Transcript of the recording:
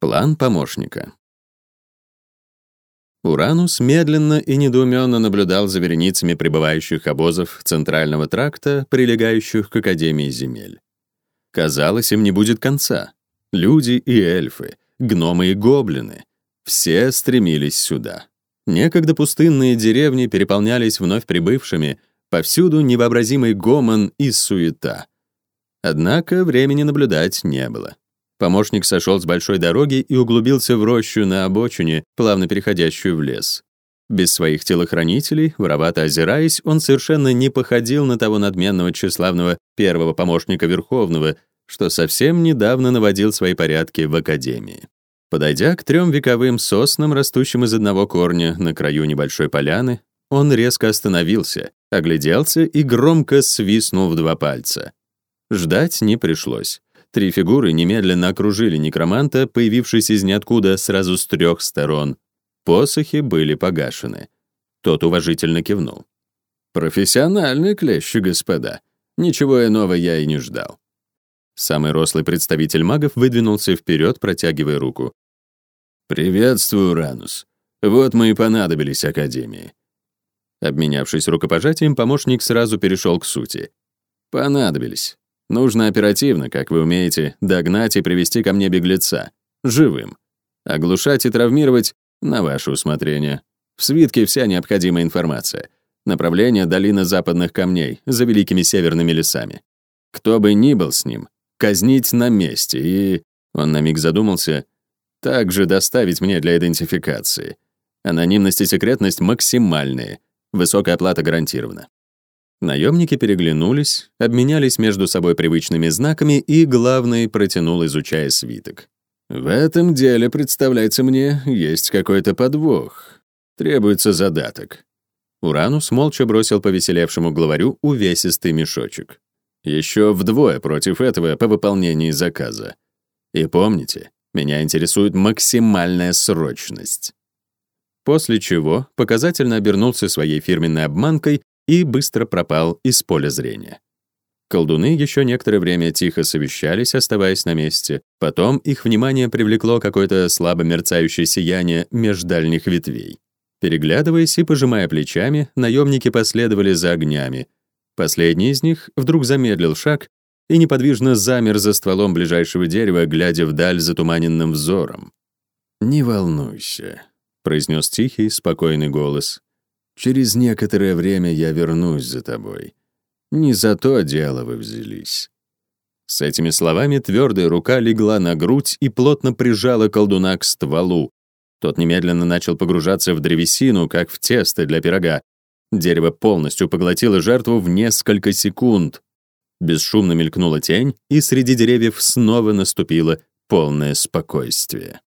План помощника. Уранус медленно и недоуменно наблюдал за вереницами прибывающих обозов центрального тракта, прилегающих к Академии земель. Казалось, им не будет конца. Люди и эльфы, гномы и гоблины — все стремились сюда. Некогда пустынные деревни переполнялись вновь прибывшими, повсюду невообразимый гомон и суета. Однако времени наблюдать не было. Помощник сошел с большой дороги и углубился в рощу на обочине, плавно переходящую в лес. Без своих телохранителей, воровато озираясь, он совершенно не походил на того надменного тщеславного первого помощника Верховного, что совсем недавно наводил свои порядки в Академии. Подойдя к трем вековым соснам, растущим из одного корня на краю небольшой поляны, он резко остановился, огляделся и громко свистнул в два пальца. Ждать не пришлось. Три фигуры немедленно окружили некроманта, появившись из ниоткуда сразу с трех сторон. Посохи были погашены. Тот уважительно кивнул. «Профессиональные клещи, господа. Ничего иного я и не ждал». Самый рослый представитель магов выдвинулся вперед, протягивая руку. «Приветствую, Ранус. Вот мы и понадобились Академии». Обменявшись рукопожатием, помощник сразу перешел к сути. «Понадобились. Нужно оперативно, как вы умеете, догнать и привести ко мне беглеца. Живым. Оглушать и травмировать — на ваше усмотрение. В свитке вся необходимая информация. Направление долина западных камней, за великими северными лесами. Кто бы ни был с ним, казнить на месте и... Он на миг задумался. Также доставить мне для идентификации. Анонимность и секретность максимальные. Высокая оплата гарантирована. Наемники переглянулись, обменялись между собой привычными знаками, и главный протянул, изучая свиток. «В этом деле, представляется мне, есть какой-то подвох. Требуется задаток». Уранус молча бросил повеселевшему главарю увесистый мешочек. Еще вдвое против этого по выполнении заказа. И помните, меня интересует максимальная срочность. После чего показательно обернулся своей фирменной обманкой и быстро пропал из поля зрения. Колдуны еще некоторое время тихо совещались, оставаясь на месте. Потом их внимание привлекло какое-то слабо мерцающее сияние меж дальних ветвей. Переглядываясь и пожимая плечами, наемники последовали за огнями. Последний из них вдруг замедлил шаг и неподвижно замер за стволом ближайшего дерева, глядя вдаль затуманенным взором. «Не волнуйся», — произнес тихий, спокойный голос. Через некоторое время я вернусь за тобой. Не за то дело вы взялись». С этими словами твердая рука легла на грудь и плотно прижала колдуна к стволу. Тот немедленно начал погружаться в древесину, как в тесто для пирога. Дерево полностью поглотило жертву в несколько секунд. Бесшумно мелькнула тень, и среди деревьев снова наступило полное спокойствие.